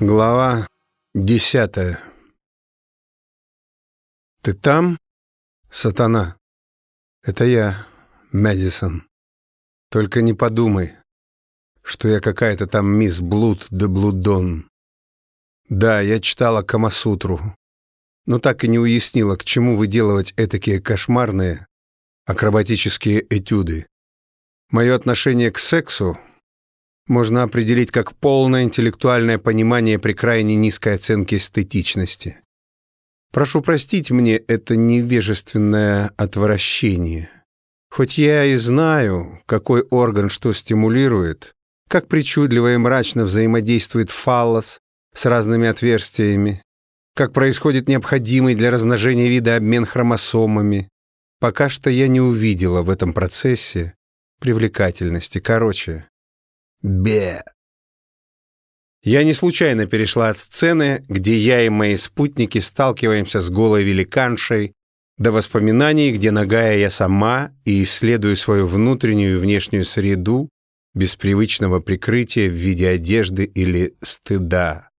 Глава десятая «Ты там, сатана?» «Это я, Мэдисон. Только не подумай, что я какая-то там мисс Блуд де Блудон. Да, я читала Камасутру, но так и не уяснила, к чему выделывать этакие кошмарные акробатические этюды. Мое отношение к сексу можно определить как полное интеллектуальное понимание при крайне низкой оценке эстетичности. Прошу простить мне это невежественное отвращение. Хоть я и знаю, какой орган что стимулирует, как причудливо и мрачно взаимодействует фаллос с разными отверстиями, как происходит необходимый для размножения вида обмен хромосомами, пока что я не увидела в этом процессе привлекательности. Короче, Бе. Я не случайно перешла от сцены, где я и мои спутники сталкиваемся с голой великаншей, до воспоминаний, где нагая я сама и исследую свою внутреннюю и внешнюю среду без привычного прикрытия в виде одежды или стыда.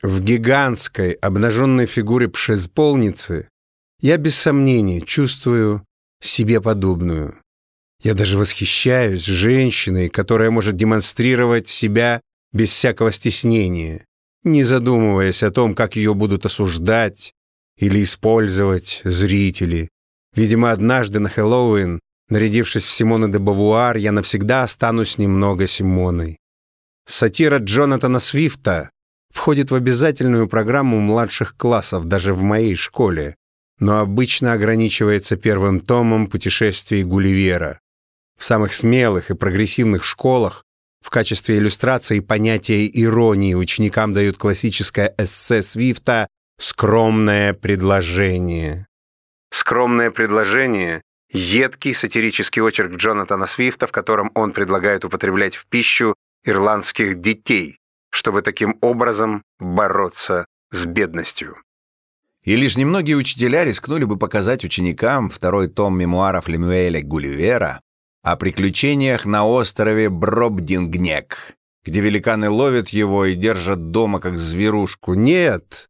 В гигантской обнаженной фигуре пшезполницы я без сомнения чувствую себе подобную. Я даже восхищаюсь женщиной, которая может демонстрировать себя без всякого стеснения, не задумываясь о том, как ее будут осуждать или использовать зрители. Видимо, однажды на Хэллоуин, нарядившись в Симона де Бавуар, я навсегда останусь немного Симоной. Сатира Джонатана Свифта входит в обязательную программу младших классов даже в моей школе, но обычно ограничивается первым томом путешествий Гулливера. В самых смелых и прогрессивных школах в качестве иллюстрации понятия иронии ученикам дают классическое эссе Свифта «Скромное предложение». «Скромное предложение» — едкий сатирический очерк Джонатана Свифта, в котором он предлагает употреблять в пищу ирландских детей, чтобы таким образом бороться с бедностью. И лишь немногие учителя рискнули бы показать ученикам второй том мемуаров Лемуэля Гулливера, о приключениях на острове Бробдингнек, где великаны ловят его и держат дома как зверушку. Нет,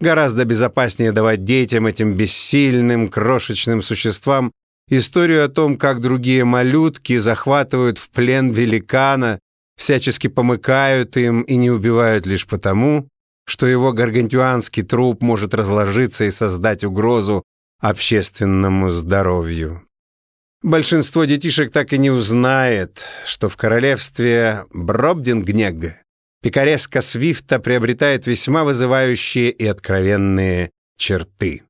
гораздо безопаснее давать детям, этим бессильным, крошечным существам, историю о том, как другие малютки захватывают в плен великана, всячески помыкают им и не убивают лишь потому, что его гаргантюанский труп может разложиться и создать угрозу общественному здоровью. Большинство детишек так и не узнает, что в королевстве Бробдингнег пикареска Свифта приобретает весьма вызывающие и откровенные черты.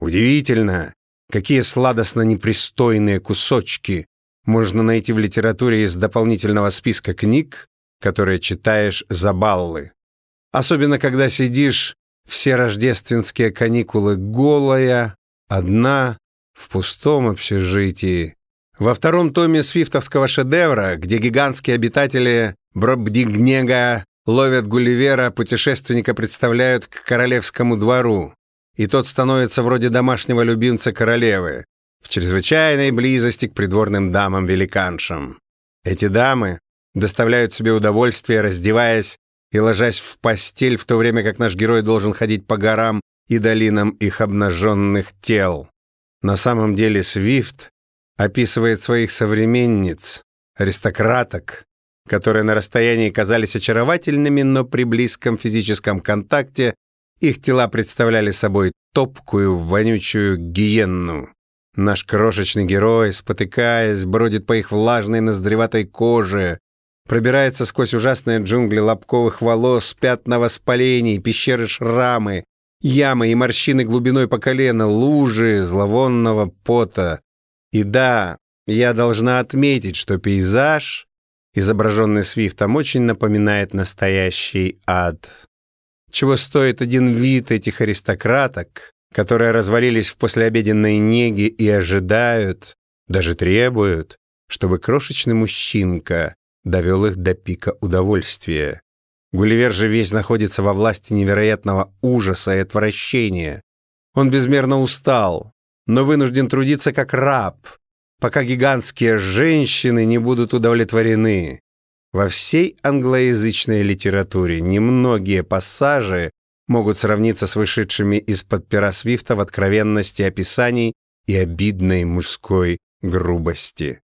Удивительно, какие сладостно непристойные кусочки можно найти в литературе из дополнительного списка книг, которые читаешь за баллы. Особенно, когда сидишь все рождественские каникулы голая, одна, в пустом общежитии. Во втором томе свифтовского шедевра, где гигантские обитатели Бробдигнега ловят Гулливера, путешественника представляют к королевскому двору, и тот становится вроде домашнего любимца королевы, в чрезвычайной близости к придворным дамам-великаншам. Эти дамы доставляют себе удовольствие, раздеваясь и ложась в постель, в то время как наш герой должен ходить по горам и долинам их обнаженных тел. На самом деле Свифт описывает своих современниц, аристократок, которые на расстоянии казались очаровательными, но при близком физическом контакте их тела представляли собой топкую, вонючую гиенну. Наш крошечный герой, спотыкаясь, бродит по их влажной ноздреватой коже, пробирается сквозь ужасные джунгли лобковых волос, пятна воспалений, пещеры шрамы, ямы и морщины глубиной по колено, лужи зловонного пота. И да, я должна отметить, что пейзаж, изображенный Свифтом, очень напоминает настоящий ад. Чего стоит один вид этих аристократок, которые развалились в послеобеденной неге и ожидают, даже требуют, чтобы крошечный мужчинка довел их до пика удовольствия. Гулливер же весь находится во власти невероятного ужаса и отвращения. Он безмерно устал, но вынужден трудиться как раб, пока гигантские женщины не будут удовлетворены. Во всей англоязычной литературе немногие пассажи могут сравниться с вышедшими из-под пера Свифта в откровенности описаний и обидной мужской грубости.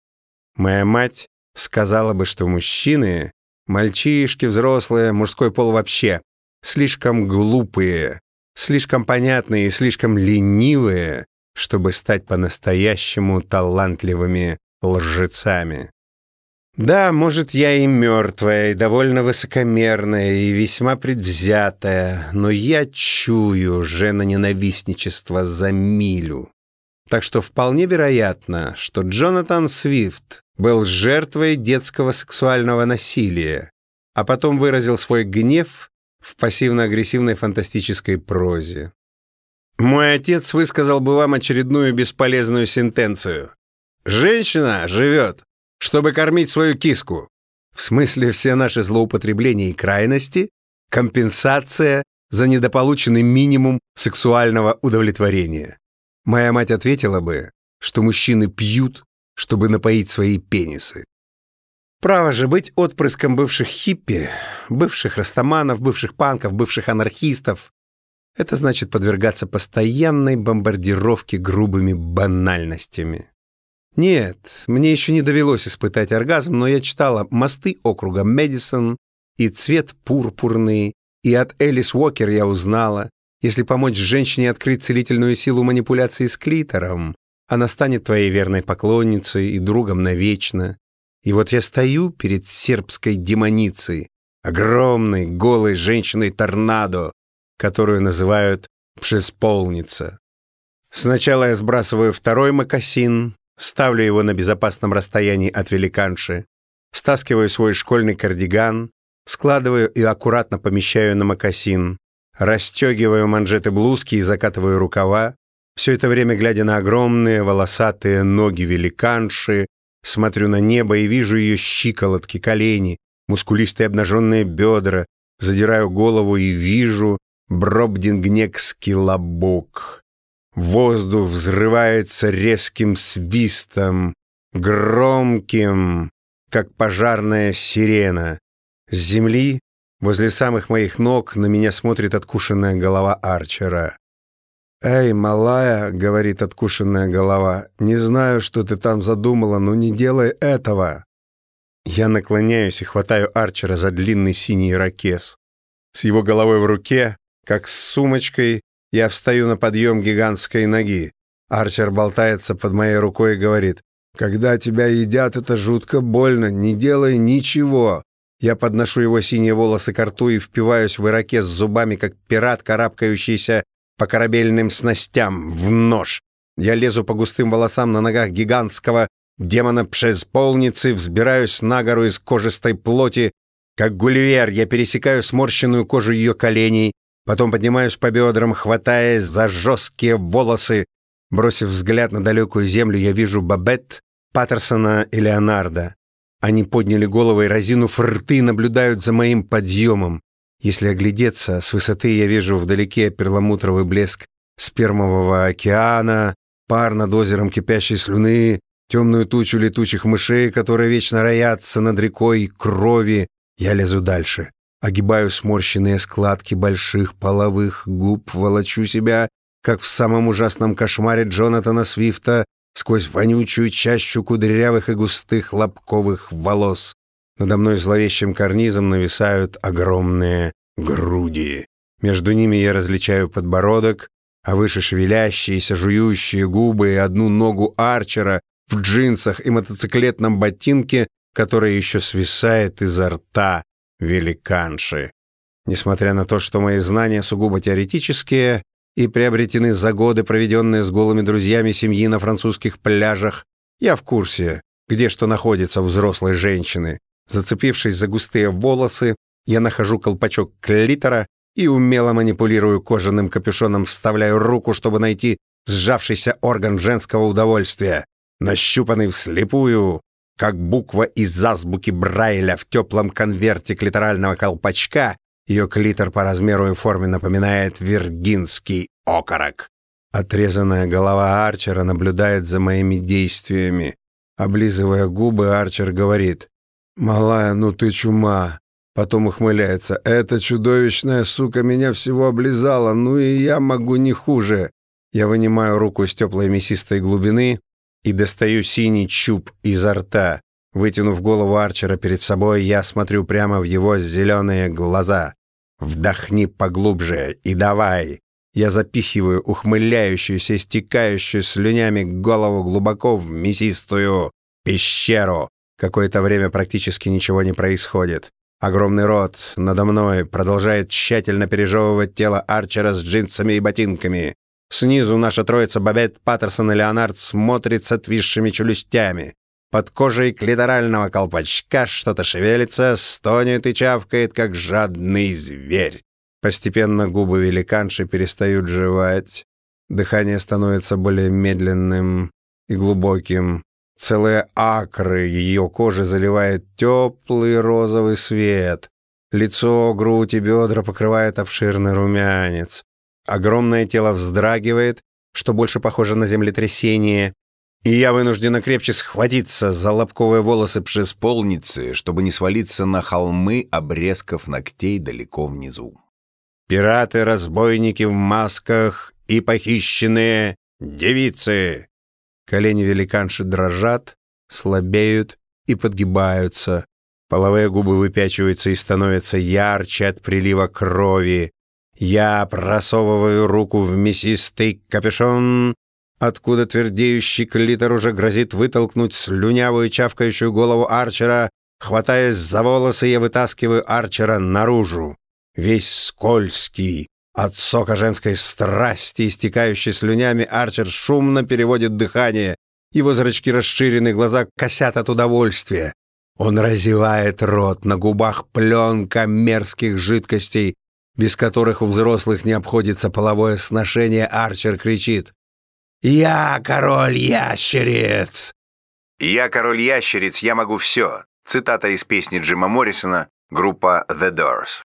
Моя мать сказала бы, что мужчины, мальчишки, взрослые, мужской пол вообще, слишком глупые, слишком понятные и слишком ленивые, чтобы стать по-настоящему талантливыми лжецами. Да, может, я и мертвая, и довольно высокомерная, и весьма предвзятая, но я чую жена-ненавистничество за милю. Так что вполне вероятно, что Джонатан Свифт был жертвой детского сексуального насилия, а потом выразил свой гнев в пассивно-агрессивной фантастической прозе. Мой отец высказал бы вам очередную бесполезную сентенцию. «Женщина живет, чтобы кормить свою киску». В смысле все наши злоупотребления и крайности – компенсация за недополученный минимум сексуального удовлетворения. Моя мать ответила бы, что мужчины пьют, чтобы напоить свои пенисы. Право же быть отпрыском бывших хиппи, бывших растаманов, бывших панков, бывших анархистов — это значит подвергаться постоянной бомбардировке грубыми банальностями. Нет, мне еще не довелось испытать оргазм, но я читала «Мосты округа Мэдисон» и «Цвет пурпурный», и от Элис Уокер я узнала, если помочь женщине открыть целительную силу манипуляции с клитором, она станет твоей верной поклонницей и другом навечно. И вот я стою перед сербской демоницей, огромной голой женщиной-торнадо, которую называют «пшесполница». Сначала я сбрасываю второй мокасин, ставлю его на безопасном расстоянии от великанши, стаскиваю свой школьный кардиган, складываю и аккуратно помещаю на мокасин, расстегиваю манжеты блузки и закатываю рукава, все это время глядя на огромные волосатые ноги великанши, смотрю на небо и вижу ее щиколотки, колени, мускулистые обнаженные бедра, задираю голову и вижу бробдингнекский лобок. Воздух взрывается резким свистом, громким, как пожарная сирена. С земли, возле самых моих ног, на меня смотрит откушенная голова Арчера. «Эй, малая», — говорит откушенная голова, — «не знаю, что ты там задумала, но не делай этого». Я наклоняюсь и хватаю Арчера за длинный синий ракес. С его головой в руке, как с сумочкой, я встаю на подъем гигантской ноги. Арчер болтается под моей рукой и говорит, «Когда тебя едят, это жутко больно, не делай ничего». Я подношу его синие волосы к рту и впиваюсь в ирокез зубами, как пират, карабкающийся по корабельным снастям, в нож. Я лезу по густым волосам на ногах гигантского демона-пшезполницы, взбираюсь на гору из кожистой плоти. Как гулливер я пересекаю сморщенную кожу ее коленей, потом поднимаюсь по бедрам, хватаясь за жесткие волосы. Бросив взгляд на далекую землю, я вижу Бабет, Паттерсона и Леонардо. Они подняли головы и, разинув рты, наблюдают за моим подъемом. Если оглядеться, с высоты я вижу вдалеке перламутровый блеск спермового океана, пар над озером кипящей слюны, темную тучу летучих мышей, которые вечно роятся над рекой крови. Я лезу дальше. Огибаю сморщенные складки больших половых губ, волочу себя, как в самом ужасном кошмаре Джонатана Свифта, сквозь вонючую чащу кудрявых и густых лобковых волос. Надо мной зловещим карнизом нависают огромные груди. Между ними я различаю подбородок, а выше шевелящиеся, жующие губы и одну ногу Арчера в джинсах и мотоциклетном ботинке, который еще свисает изо рта великанши. Несмотря на то, что мои знания сугубо теоретические и приобретены за годы, проведенные с голыми друзьями семьи на французских пляжах, я в курсе, где что находится у взрослой женщины, Зацепившись за густые волосы, я нахожу колпачок клитора и, умело манипулирую кожаным капюшоном, вставляю руку, чтобы найти сжавшийся орган женского удовольствия, нащупанный вслепую, как буква из азбуки Брайля в теплом конверте клиторального колпачка, ее клитор по размеру и форме напоминает виргинский окорок. Отрезанная голова Арчера наблюдает за моими действиями. Облизывая губы, Арчер говорит, «Малая, ну ты чума!» Потом ухмыляется. «Эта чудовищная сука меня всего облизала, ну и я могу не хуже!» Я вынимаю руку из теплой мясистой глубины и достаю синий чуб изо рта. Вытянув голову Арчера перед собой, я смотрю прямо в его зеленые глаза. «Вдохни поглубже и давай!» Я запихиваю ухмыляющуюся, истекающую слюнями голову глубоко в мясистую пещеру. Какое-то время практически ничего не происходит. Огромный рот надо мной продолжает тщательно пережевывать тело Арчера с джинсами и ботинками. Снизу наша троица Бабет, Паттерсон и Леонард смотрит с отвисшими челюстями. Под кожей клиторального колпачка что-то шевелится, стонет и чавкает, как жадный зверь. Постепенно губы великанши перестают жевать. Дыхание становится более медленным и глубоким. Целые акры ее кожи заливает теплый розовый свет. Лицо, грудь и бедра покрывает обширный румянец. Огромное тело вздрагивает, что больше похоже на землетрясение, и я вынуждена крепче схватиться за лобковые волосы пшесполницы, чтобы не свалиться на холмы обрезков ногтей далеко внизу. Пираты, разбойники в масках и похищенные девицы. Колени великанши дрожат, слабеют и подгибаются. Половые губы выпячиваются и становятся ярче от прилива крови. Я просовываю руку в мясистый капюшон, откуда твердеющий клитор уже грозит вытолкнуть слюнявую чавкающую голову Арчера. Хватаясь за волосы, я вытаскиваю Арчера наружу. Весь скользкий, от сока женской страсти, истекающей слюнями, Арчер шумно переводит дыхание. Его зрачки расширены, глаза косят от удовольствия. Он разевает рот, на губах пленка мерзких жидкостей, без которых у взрослых не обходится половое сношение, Арчер кричит «Я король ящериц!» «Я король ящериц, я могу все» цитата из песни Джима Моррисона, группа The Doors.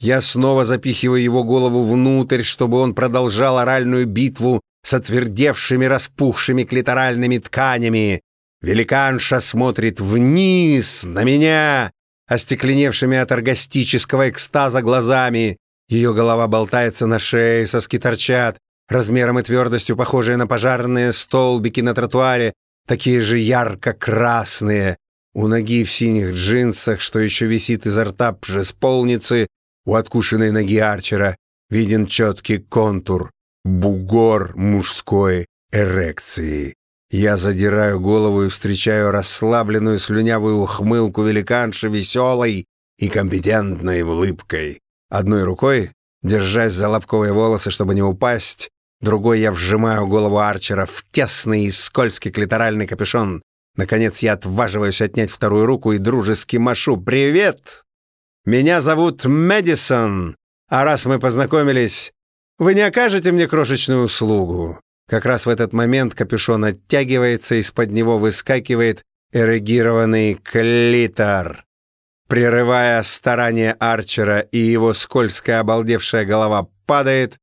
Я снова запихиваю его голову внутрь, чтобы он продолжал оральную битву с отвердевшими распухшими клиторальными тканями. Великанша смотрит вниз на меня, остекленевшими от оргастического экстаза глазами. Ее голова болтается на шее, соски торчат, размером и твердостью похожие на пожарные столбики на тротуаре, такие же ярко-красные. У ноги в синих джинсах, что еще висит изо рта пжесполницы, у откушенной ноги Арчера виден четкий контур, бугор мужской эрекции. Я задираю голову и встречаю расслабленную слюнявую ухмылку великанши веселой и компетентной улыбкой. Одной рукой, держась за лобковые волосы, чтобы не упасть, другой я вжимаю голову Арчера в тесный и скользкий клиторальный капюшон. Наконец я отваживаюсь отнять вторую руку и дружески машу. «Привет! Меня зовут Мэдисон, а раз мы познакомились, вы не окажете мне крошечную услугу?» Как раз в этот момент капюшон оттягивается, из-под него выскакивает эрегированный клитор. Прерывая старания Арчера, и его скользкая обалдевшая голова падает,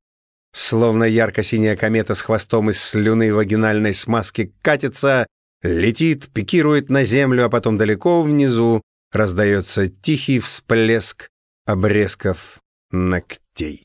словно ярко-синяя комета с хвостом из слюны вагинальной смазки катится, летит, пикирует на землю, а потом далеко внизу раздается тихий всплеск обрезков ногтей.